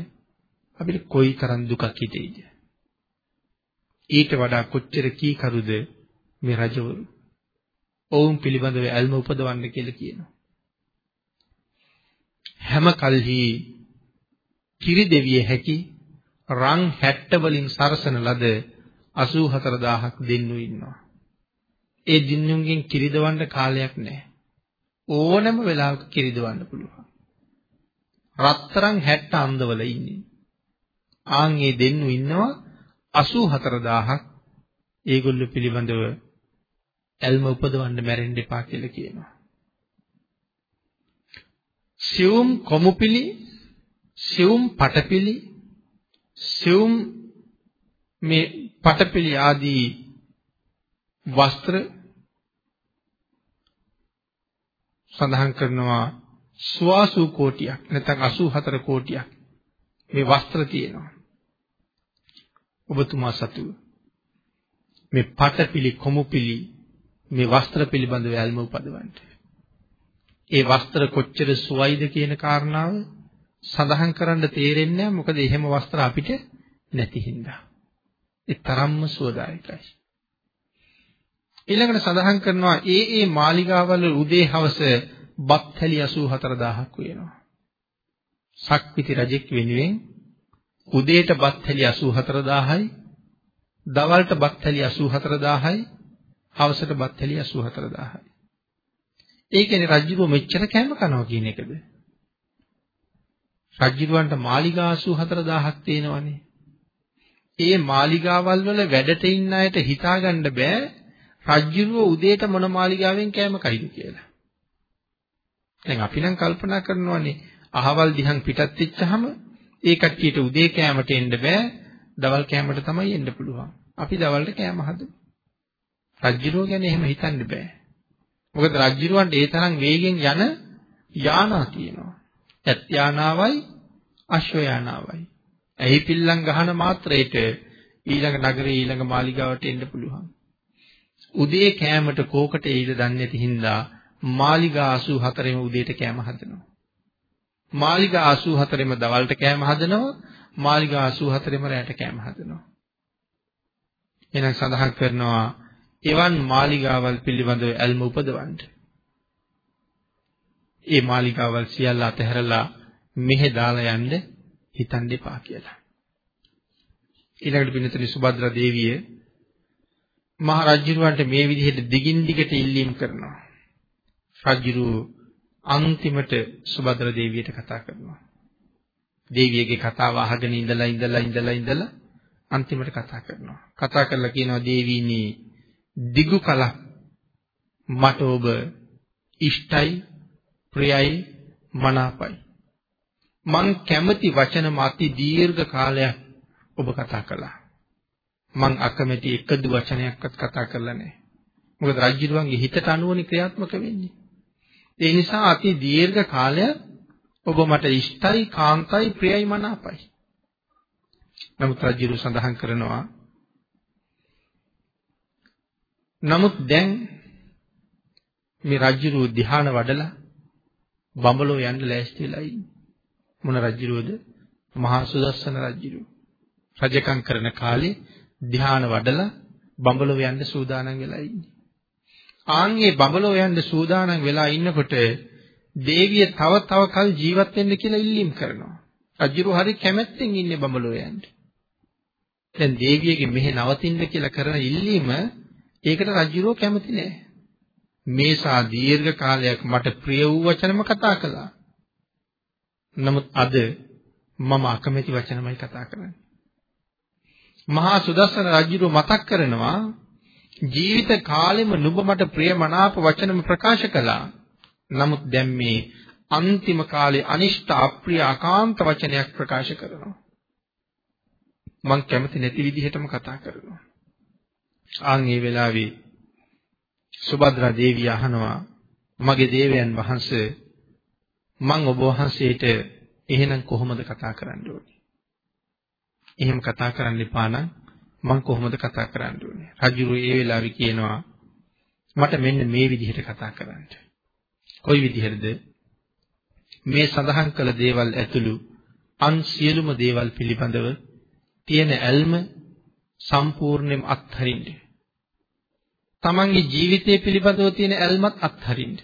අපිට කොයි තරම් දුකක් හිතෙයිද? ඊට වඩා කොච්චර කීකරුද මේ රජවරු? ඔවුන් පිළිබඳව ඇල්ම උපදවන්න කියලා කියනවා. හැම කල්හි කිරි දෙවිය හැකි රන් 60 වලින් සරසන ලද 84000ක් දෙන්නු ඉන්නවා. ඒ දින්නුන්ගෙන් කිරිදවන්න කාලයක් නැහැ. ඕනෑම වෙලාවක කිරිදවන්න පුළුවන්. රත්තරන් 60 අන්දවල ඉන්නේ. ආන් ඒ දෙන්නු ඉන්නවා 84000ක් ඒගොල්ලෝ පිළිබඳව ඇල්ම උපදවන්න මැරෙන්න එපා කියලා කියනවා. සියුම් කොමුපිලි සියුම් පටපිලි සියුම් මේ පටපිලි ආදී වස්ත්‍ර සඳහන් කරනවා ස්වාසු කෝටියක් නැත්නම් 84 කෝටියක් මේ වස්ත්‍ර තියෙනවා ඔබතුමා සතු මේ පටපිලි කොමුපිලි මේ වස්ත්‍ර පිළිබඳව ඇල්ම උපදවන්න. ඒ වස්ත්‍ර කොච්චර සුවයිද කියන කාරණාව සඳහන් කරන්න තේරෙන්නේ මොකද එහෙම වස්ත්‍ර අපිට නැති හින්දා. ඒ තරම්ම සුවදායකයි. ඊළඟට සඳහන් කරනවා ඒ ඒ මාලිගාවල උදේ හවස බත් හැලි 84000ක් වෙනවා. සක්විති රජෙක් වෙනුවෙන් උදේට බත් හැලි 84000යි දවල්ට බත් හැලි 84000යි හවසට බත් හැලි 84000යි. ඒ කියන්නේ රජුව මෙච්චර කෑම කනවා කියන එකද? රජුවන්ට මාලිගා 84000ක් තියෙනවනේ. ඒ මාලිගාවල් වල වැඩට ඉන්න අයට හිතාගන්න බෑ රජුව උදේට මොන මාලිගාවෙන් කෑම කයිද කියලා. දැන් අපි නම් කල්පනා කරනවානේ අහවල් දිහන් පිටත් වෙච්චහම ඒ කට්ටියට උදේ කෑමට එන්න බෑ දවල් කෑමට තමයි එන්න පුළුවන්. අපි දවල්ට කෑම හදමු. රජ්ජුරුව ගැන එහෙම හිතන්න බෑ. මොකද රජ්ජුරුවන්ට ඒ තරම් වේගෙන් යන යානා තියෙනවා. ඇත් යානාවයි අශ්ව යානාවයි. ඇහි පිල්ලම් ගහන මාත්‍රයට ඊළඟ නගරේ ඊළඟ මාලිගාවට එන්න පුළුවන්. උදේ කෑමට කෝකට එයිද දන්නේ නැති හින්දා මාලිගා 84ෙම උදේට කෑම හදනවා. මාලිගා 84ෙම දවල්ට කෑම හදනවා. මාලිගා 84ෙම රැට කෑම හදනවා. එහෙනම් සඳහන් කරනවා එවන් මාලිගාවල් පිළිබඳව ඇල්ම උපදවන්න. ඒ මාලිගාවල් සියල්ල අතහැරලා මෙහෙ දාලා යන්න හිතන්න එපා කියලා. ඊළඟට පින්නතුනි සුභද්‍රා දේවිය මහ රජුරවන්ට මේ විදිහට දිගින් දිගට ඉල්ලීම් කරනවා. රජුරු අන්තිමට සුභද්‍රා දේවියට කතා කරනවා. දේවියගේ කතාව අහගෙන ඉඳලා ඉඳලා ඉඳලා ඉඳලා අන්තිමට කතා කරනවා. කතා කරලා කියනවා දේවීනි දිගු කලක් මට ඔබ ඉෂ්ටයි ප්‍රියයි මනාපයි. මං කැමති වචන මාති දීර්ඝ කාලයක් ඔබ කතා කළා. මං අකමැති එකදු වචනයක්වත් කතා කරලා නැහැ. මොකද රජුරුවන්ගේ හිතට අනුවනේ ක්‍රියාත්මක වෙන්නේ. ඒ නිසා අති දීර්ඝ කාලයක් ඔබ මට ඉෂ්ටයි කාන්තයි ප්‍රියයි මනාපයි. නමුත් රජුරු සඳහන් කරනවා නමුත් දැන් මේ රජුරු ධ්‍යාන වඩලා බඹලෝ යන්න ලෑස්ති වෙලා ඉන්නේ. මොන රජුරුවද? මහා සුදස්සන රජුරුව. රජකම් කරන කාලේ ධ්‍යාන වඩලා බඹලෝ යන්න සූදානම් වෙලා ඉන්නේ. ආන්ගේ බඹලෝ යන්න සූදානම් වෙලා ඉන්නකොට දේවිය තව තව කල් ජීවත් වෙන්න කියලා ඉල්ලීම් කරනවා. රජුරු හරි කැමැත්තෙන් ඉන්නේ බඹලෝ යන්න. දැන් දේවියගේ මෙහෙ නවතින්න කියලා කරන ඉල්ලීම ඒකට රජුරෝ කැමති නෑ. මේසා දීර්ඝ කාලයක් මට ප්‍රිය වූ වචනම කතා කළා. නමුත් අද මම අකමැති වචනමයි කතා කරන්නේ. මහා සුදස්සන රජුරෝ මතක් කරනවා ජීවිත කාලෙම නුඹ මට ප්‍රියමනාප වචනම ප්‍රකාශ කළා. නමුත් දැන් මේ අන්තිම කාලේ අනිෂ්ට අප්‍රිය අකාන්ත වචනයක් ප්‍රකාශ කරනවා. මං කැමති නැති විදිහටම කතා කරනවා. ආන් මේ වෙලාවේ සුභද්‍රා දේවිය අහනවා මගේ දේවයන් වහන්සේ මං ඔබ වහන්සේට එහෙනම් කොහොමද කතා කරන්න ඕනේ? එහෙම කතා කරන්න එපා නම් මං කොහොමද කතා කරන්න ඕනේ? රජුරු ඒ වෙලාවේ කියනවා මට මෙන්න මේ විදිහට කතා කරන්න. කොයි විදිහටද? මේ සඳහන් කළ දේවල් ඇතුළු අන් සියලුම දේවල් පිළිබඳව තියෙන ඇල්ම සම්පූර්ණයෙන්ම අත්හරින්න. තමන්ගේ ජීවිතය පිළිබඳව තියෙන ඇල්මත් අත්හරින්න.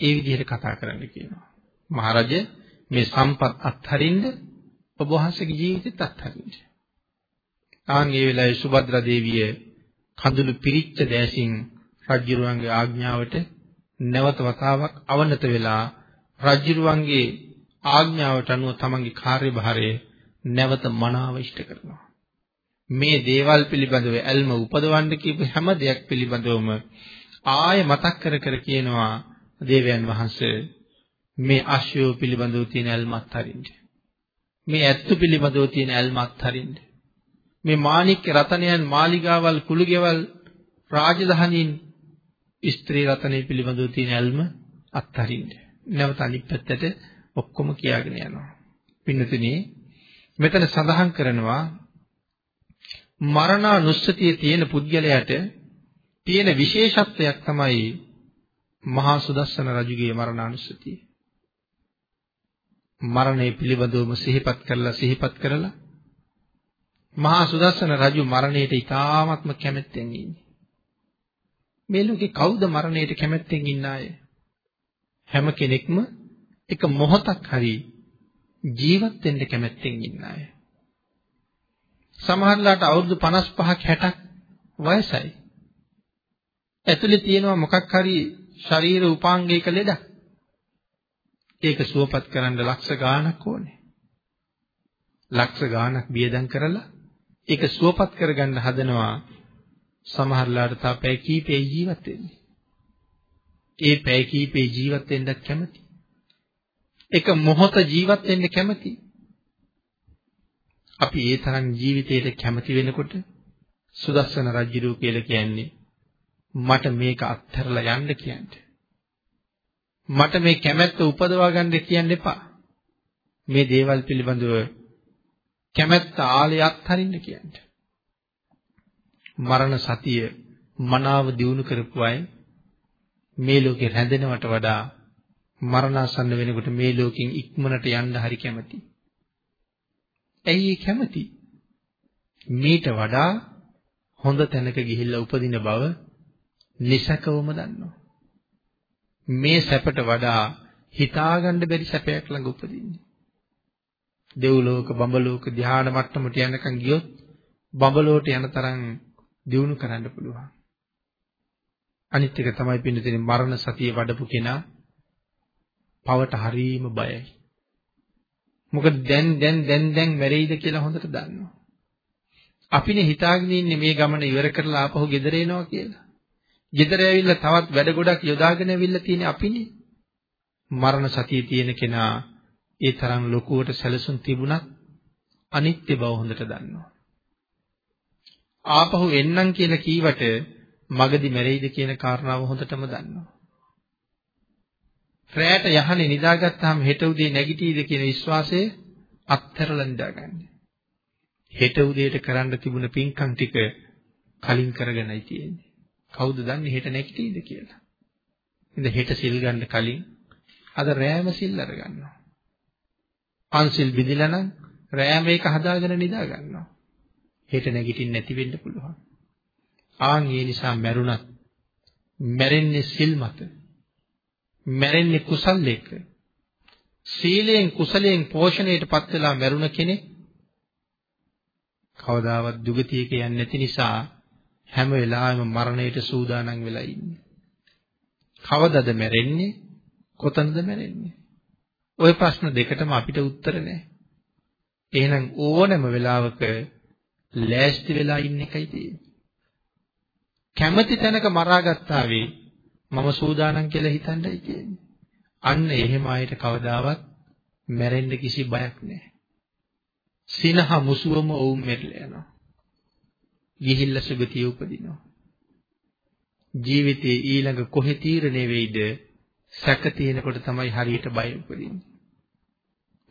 ඒ විදිහට කතා කරන්න කියනවා. මහරජ මේ සම්පත් අත්හරින්න ඔබ වහන්සේගේ ජීවිතෙත් අත්හරින්න. ආන් ඒ වෙලාවේ සුභද්‍රා දේවිය කඳුළු පිරිච්ච දැසින් රජුරුවන්ගේ ආඥාවට නැවත වතාවක් අවනත වෙලා රජුරුවන්ගේ ආඥාවට අනුව තමන්ගේ කාර්යභාරය නැවත මනාව ඉෂ්ට කරනවා. මේ දේවල් පිළිබඳව ඇල්ම උපදවන්න කියපු හැම දෙයක් පිළිබඳවම ආය මතක් කර කර කියනවා දේවයන් වහන්සේ මේ අශ්වය පිළිබඳව තියෙන ඇල්ම අත්හරින්න. මේ ඇත්තු පිළිබඳව තියෙන ඇල්ම අත්හරින්න. මේ මාණික්ක රතනයන් මාලිගාවල් කුළුගෙවල් රාජධානීන් ස්ත්‍රී රතනය පිළිබඳව තියෙන ඇල්ම අත්හරින්න. නැවත අනිත් පැත්තට ඔක්කොම කියාගෙන යනවා. පින්නතුනි මෙතන සඳහන් කරනවා මරණානුස්සතිය තියෙන පුද්ගලයාට තියෙන විශේෂත්වයක් තමයි මහා සුදස්සන රජුගේ මරණානුස්සතිය. මරණය පිළිබඳවම සිහිපත් කරලා සිහිපත් කරලා මහා සුදස්සන රජු මරණයට ඉතාමත්ම කැමැත්තෙන් ඉන්නේ. මේ ලෝකේ කවුද මරණයට කැමැත්තෙන් ඉන්න අය? හැම කෙනෙක්ම එක මොහොතක් හරි ජීවත් වෙන්න කැමැත්තෙන් ඉන්න අය. සමහරලාට අවුරුදු 55ක් 60ක් වයසයි. ඇතුලේ තියෙනවා මොකක් හරි ශරීර උපාංගයක ලෙඩක්. ඒක සුවපත් කරන්න ලක්ෂ ගාණක් ඕනේ. ලක්ෂ ගාණක් බියදම් කරලා ඒක සුවපත් කරගන්න හදනවා සමහරලාට තා පැය කීපේ ජීවත් වෙන්නේ. ඒ පැය කීපේ ජීවත් වෙන්නත් කැමති. එක මොහොත ජීවත් වෙන්න කැමති. අපි ඒ තරම් ජීවිතයට කැමති වෙනකොට සුදස්සන රජුරු කියලා කියන්නේ මට මේක අත්හැරලා යන්න කියන්නේ. මට මේ කැමැත්ත උපදවා ගන්න කියන්න එපා. මේ දේවල් පිළිබඳව කැමැත්ත ආලය අත්හරින්න කියන්නේ. මරණ සතිය මනාව දිනු කරපු අය මේ ලෝකේ රැඳෙනවට වඩා මරණාසන්න වෙනකොට මේ ලෝකෙන් ඉක්මනට යන්න හරි කැමති. ඇයි කැමති? මීට වඩා හොඳ තැනක ගිහිල්ලා උපදින බව නිසකවම දන්නවා. මේ සැපට වඩා හිතාගන්න බැරි සැපයක් ළඟ උපදින්නේ. දෙව්ලෝක බඹලෝක ධ්‍යාන මට්ටමට යනකම් ගියොත් බඹලෝට යන තරම් දියුණු කරන්න පුළුවන්. අනිත් එක තමයි පින්නතින මරණ සතිය වඩපු කෙනා පවට හරීම බයයි. මොකද දැන් දැන් දැන් දැන් මැරෙයිද කියලා හොඳට දන්නවා. අපිනේ හිතාගෙන ඉන්නේ මේ ගමන ඉවර කරලා ආපහු ගෙදර එනවා කියලා. ගෙදර ඇවිල්ලා තවත් වැඩ ගොඩක් යොදාගෙන ඇවිල්ලා තියෙන අපිනේ. මරණ සතිය තියෙන කෙනා ඒ තරම් ලොකුවට සැලසුම් තිබුණත් අනිත්‍ය බව හොඳට දන්නවා. ආපහු එන්නම් කියලා කීවට මගදි මැරෙයිද කියන කාරණාව හොඳටම දන්නවා. රැයට යහනේ නිදාගත්තාම හෙට උදේ නැගිටීද කියන විශ්වාසය අත්හැරලා නිදාගන්නේ. හෙට උදේට කරන්න තිබුණ පින්කම් ටික කලින් කරගෙනයි තියෙන්නේ. කවුද දන්නේ හෙට නැගිටීද කියලා? ඉතින් හෙට සිල් ගන්න කලින් අද රෑම සිල් අරගන්නවා. පන්සිල් බිඳිලා නම් රෑම ඒක හදාගෙන නිදා ගන්නවා. හෙට නැගිටින්න නැති වෙන්න පුළුවන්. ආන් ඒ නිසා මැරුණත් මැරෙන්නේ සිල් මත. මැරෙන්නේ කුසල් එක්ක. සීලයෙන් කුසලයෙන් පෝෂණයටපත් වෙලා මැරුණ කෙනෙක් කවදාවත් දුගතියක යන්නේ නැති නිසා හැම වෙලාවෙම මරණයට සූදානම් වෙලා ඉන්නේ. කවදද මැරෙන්නේ? කොතනද මැරෙන්නේ? ওই ප්‍රශ්න දෙකටම අපිට උත්තර නැහැ. එහෙනම් ඕනෑම වෙලාවක ලෑස්ති වෙලා ඉන්න එකයි තියෙන්නේ. කැමැති තැනක මරාගත්තා වේ මම සූදානම් කියලා හිතන්නයි කියන්නේ. අන්න එහෙම අයට කවදාවත් මැරෙන්න කිසි බයක් නැහැ. සිනහ මුසුවම වුන් මෙරලා යනවා. ගිහිල්ලා සුගතිය උපදිනවා. ජීවිතේ ඊළඟ කොහෙ තීරණය වෙයිද සැක තියෙනකොට තමයි හරියට බය උපදින්නේ.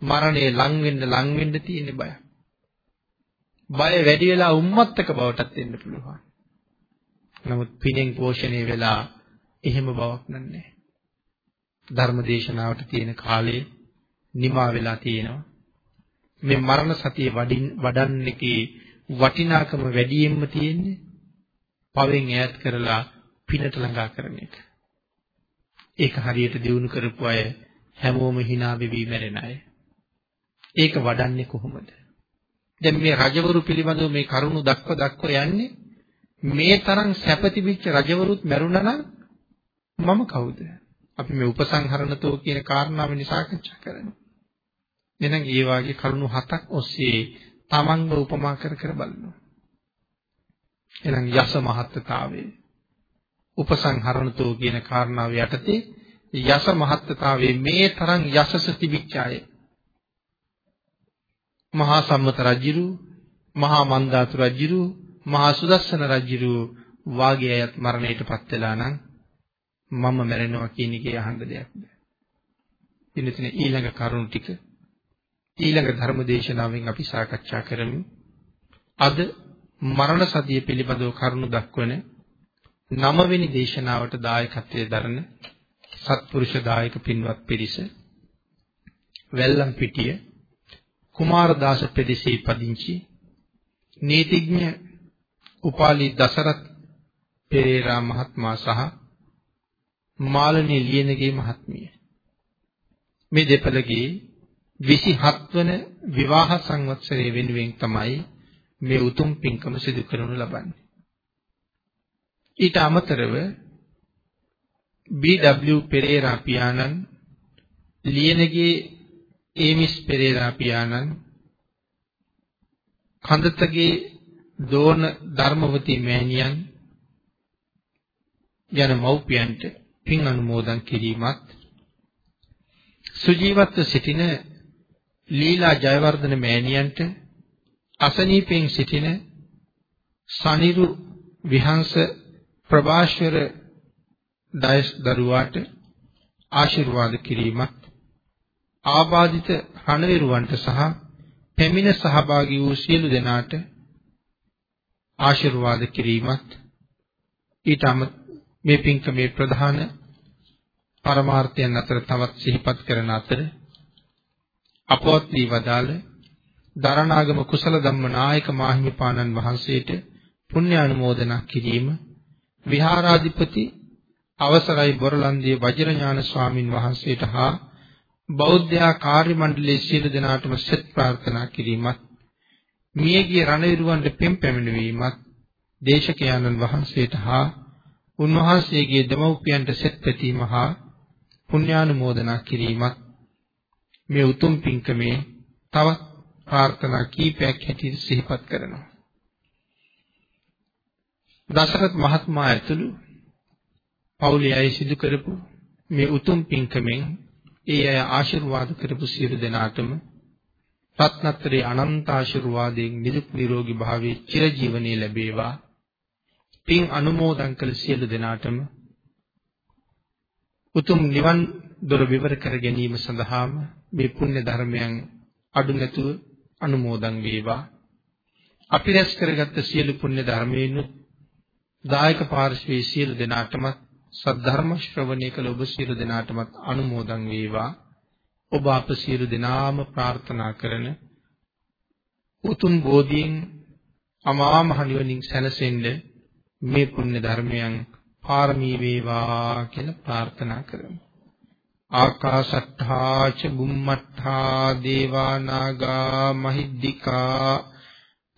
මරණය ලං වෙන්න ලං වෙන්න තියෙන බය. බය වැඩි වෙලා උම්මත්තක බවටත් එන්න පුළුවන්. නමුත් පිනෙන් පෝෂණය වෙලා එහෙම බවක් නැහැ. ධර්මදේශනාවට තියෙන කාලේ නිමා වෙලා තියෙනවා. මේ මරණ සතිය වඩින් වඩන්නකේ වටිනාකම වැඩියෙන්ම තියෙන්නේ පවෙන් ඈත් කරලා පිනට ළඟා කරන එක. ඒක හරියට දිනු කරපු අය හැමෝම hina වෙවි මැරෙන අය. ඒක වඩන්නේ කොහොමද? දැන් මේ රජවරු පිළිබඳව මේ කරුණු දක්ව දක්ව යන්නේ මේ තරම් සැපතිබිච්ච රජවරුත් මැරුණා නම් මම කවුද? අපි මේ උපසංහරණතෝ කියන කාරණාව නිසා සාකච්ඡා කරන්නේ. එහෙනම් ඒ වාගේ කරුණු හතක් ඔස්සේ තමන්ව උපමා කර කර බලනවා. එහෙනම් යස මහත්තතාවයේ උපසංහරණතෝ කියන කාරණාව යටතේ යස මහත්තතාවයේ මේ තරම් යසස තිබිච්ච අය මහා සම්මත රජුරු මහා මන්දාතු රජුරු මහා සුදස්සන රජුරු වාගේ අයත් මරණයටපත් වෙලා නම් මම මැරෙනවා කියන එකේ අහන්න දෙයක් නෑ. ඉතින් ඊළඟ කරුණු ටික ඊළඟ ධර්ම දේශනාවෙන් අපි සාකච්ඡා කරමු. අද මරණ සතිය පිළිබඳව කරුණු දක්වන නවවෙනි දේශනාවට දායකත්වයේ දරන සත්පුරුෂ දායක පින්වත් පිරිස වැල්ලම් පිටිය කුමාරදාස පෙදෙසේ පදිංචි නීතිඥ උපාලි දසරත් පෙරේරා මහත්මයා සහ මාළනී ලියනගේ මහත්මිය මේ දෙපළගේ 27 වන විවාහ සංවත්සරයේ වෙනුවෙන් තමයි මේ උතුම් පින්කම සිදු කරනු ලබන්නේ. ඊට අමතරව BW පෙරේරා පියාණන් ලියනගේ ඒමිස් පෙරේරා පියාණන් කන්දතගේ දෝන ධර්මවතී මෑණියන් යන මව්පියන්ට පින් අනුමෝදන් කිරීමත් සුජීවත්ව සිටින ලීලා ජයවර්ධන මෑණියන්ට අසනීපෙන් සිටින සනිරු විහංශ ප්‍රභාෂර දයස් දරුවාට ආශිර්වාද කිරීමත් ආබාධිත රණවිරුවන්ට සහ පැමිණ සහභාගී වූ සියලු දෙනාට ආශිර්වාද කිරීමත්. ඊට මේ පින්කමේ ප්‍රධාන පරමාර්ථයන් අතර තවත් සිහිපත් කරන අතර අපවත් වී වදාළ දරණාගම කුසල ධම්ම නායක මාහිමිපාණන් වහන්සේට පුණ්‍ය අනුමෝදනා කිරීම විහාරාධිපති අවසරයි බොරලන්දිය වජිරඥාන ස්වාමින් වහන්සේට හා බෞද්ධ කාර්ය මණ්ඩලයේ සියලු දෙනාටම සෙත් ප්‍රාර්ථනා කිරීමත් මියගිය රණවිරුවන්ට පෙම් පැමිණවීමත් දේශකයන්න් වහන්සේට හා උන්වහන්සේගේ දෙමව්පියන්ට සෙත් පැතීම හා පුණ්‍යානුමෝදනා කිරීමත් මේ උතුම් පින්කමේ තවත් ප්‍රාර්ථනා කීපයක් හැටියට සිහිපත් කරනවා. දසරත් මහත්මයා ඇතුළු පවුලේ අය සිදු කරපු මේ උතුම් පින්කමෙන් ඒ අය ආශිර්වාද කරපු සියලු දෙනාටම රත්නත්‍රේ අනන්ත ආශිර්වාදයෙන් නිදුක් නිරෝගී භාවයේ චිරජීවනයේ ලැබේවා. පින් අනුමෝදන් කළ සියලු දෙනාටම උතුම් නිවන් දොර විවර කර ගැනීම සඳහාම මේ පුණ්‍ය ධර්මයන් අඩු නැතුව අනුමෝදන් වේවා. අපි රැස් කරගත්ත සියලු පුණ්‍ය ධර්මයෙන් දායක පාර්ශ්වයේ සියලු දෙනාටම සද්ධර්ම ශ්‍රවණය කළ ඔබ සියලු දෙනාටමත් අනුමෝදන් වේවා. ඔබ අප සියලු දෙනාම ප්‍රාර්ථනා කරන උතුම් බෝධියෙන් අමා මහ නිවනින් සැනසෙන්න මේ පුණ්‍ය ධර්මයන් පාරමී වේවා කියලා ප්‍රාර්ථනා කරමු. ආකාශට්ඨා ච බුම්මට්ඨා දේවා නාග මහිද්దికා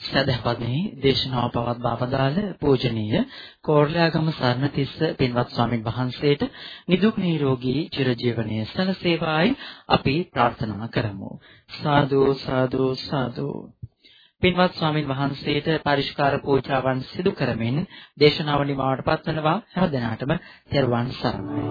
සදහපත්නි දේශනාව පවත්වා පදාළ පූජනීය කෝර්ලාගම සර්ණතිස්ස පින්වත් ස්වාමින් වහන්සේට නිදුක් නිරෝගී චිරජීවනයේ සැලසේවායි අපි ප්‍රාර්ථනා කරමු. සාදු සාදු සාදු. පින්වත් ස්වාමින් වහන්සේට පරිස්කාර පූජාවන් සිදු කරමින් දේශනාව නිමාවට පත්වනවා. හැම දිනාටම තෙරුවන් සරණයි.